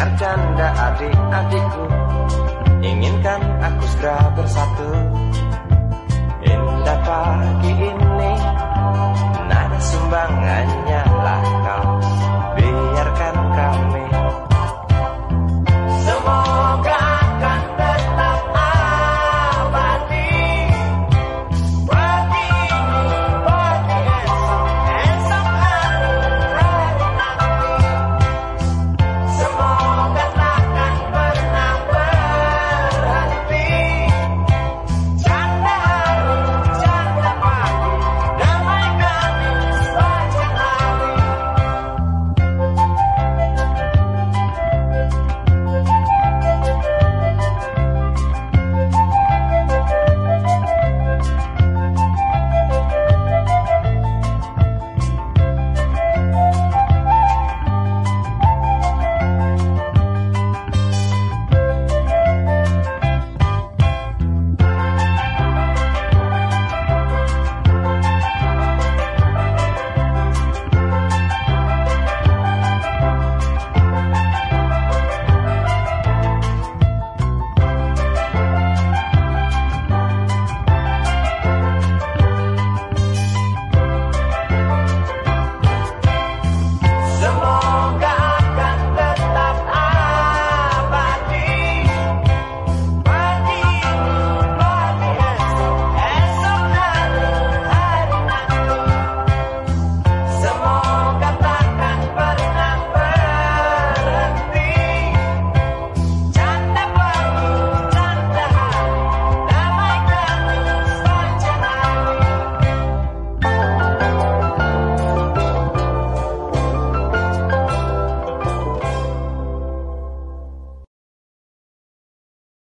dengar canda adik-adikku? Inginkan aku segera bersatu. Indah pagi ini Nada sumbangannya.